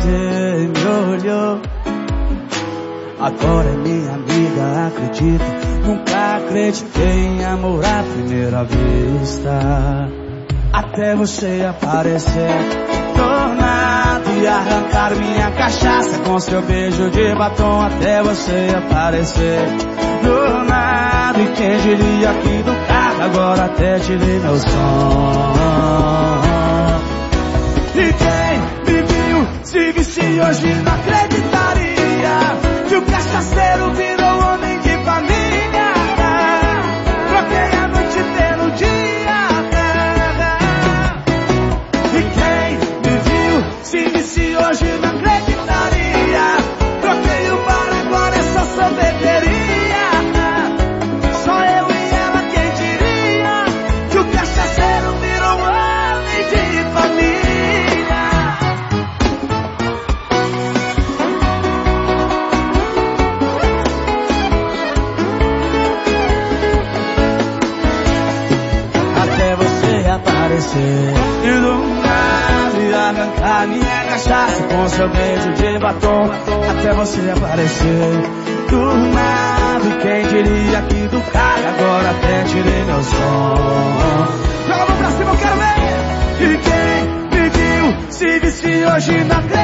você me olhou. Agora minha amiga acredita, nunca acreditei em amor à primeira vista. Até você aparecer, tornado e arrancar minha cachaça com seu beijo de batom até você aparecer. tornado e quem diria aqui do carro, agora até tirei meu som. E quem se visse hoje não acreditaria que o cachaceiro virou homem de família. Troquei a noite pelo dia. E quem me viu se visse hoje não acreditaria. Troquei o bar, agora é só sorveteria. Só eu e ela quem diria que o cachaceiro virou aparecer E do nada arrancar minha cachaça com seu beijo de batom Até você aparecer Do nada, quem diria que do carro agora até tirei meu som? Joga pra cima, eu quero ver. E quem me viu se visse hoje o cachaceiro